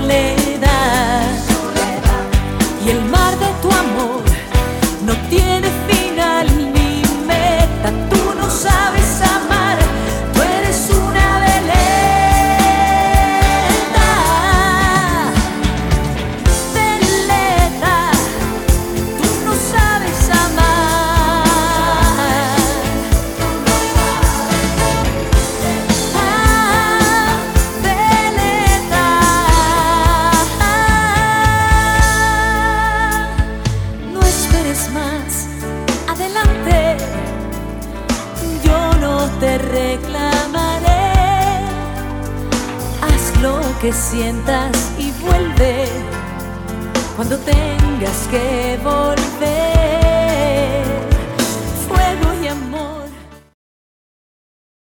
soledad y el mar de tu amor. te reclamaré. Haz lo que sientas y vuelve cuando tengas que volver.